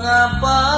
mengapa